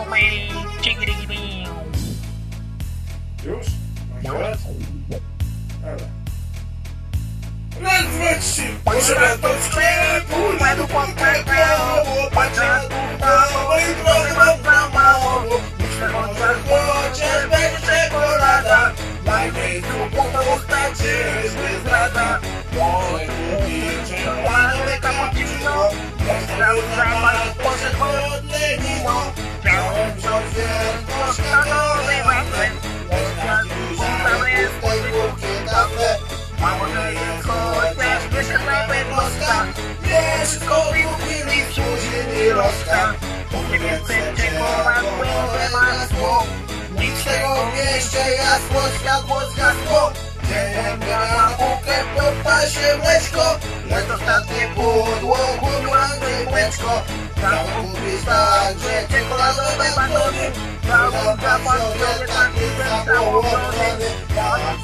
Homem Tigrinho. Deus? Mas é Levante-se! Você vai todos os tempos! Jest chociaż wyszedł na pewnostka Nie wszystko kupili w nie roska Nie więcej czekolad, głowę masło Nic z tego mieście jasło, światło zgasło. Dzień na bukę popa się mleczko. Lecz ostatnie pudło, chłodłane mleczko. Prawo kupić także czekoladowe batony Prawo zapłacić taki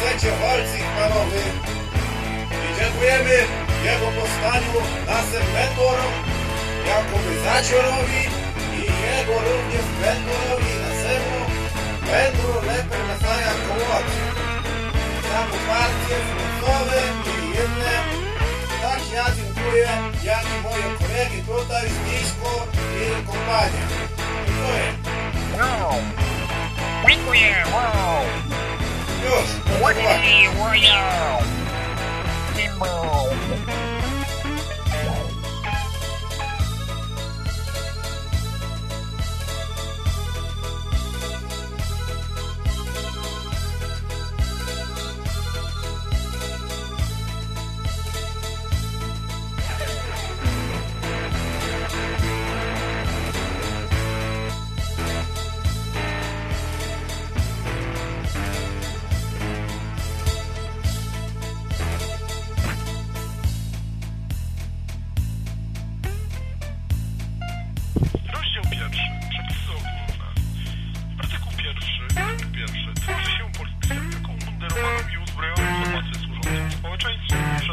secie walcich panowie. I dziękujemy jego powstaniu naszym mentorom, Jakoby Zaciorowi i jego również mentorowi naszemu Pedro Leper Mesaja Kołoczy. Za poparcie finansowe i inne. Tak ja dziękuję, jak i moje kolegi tutaj z Mińsku i kompania. Warrior.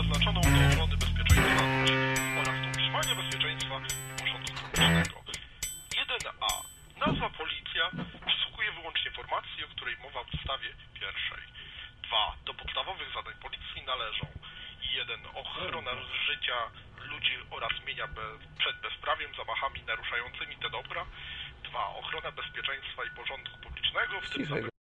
Przeznaczoną do ochrony bezpieczeństwa oraz do utrzymania bezpieczeństwa porządku publicznego. 1a. Nazwa policja przysługuje wyłącznie formacji, o której mowa w ustawie pierwszej. 2. Do podstawowych zadań policji należą 1. Ochrona życia ludzi oraz mienia przed bezprawiem, zamachami naruszającymi te dobra. 2. Ochrona bezpieczeństwa i porządku publicznego, w tym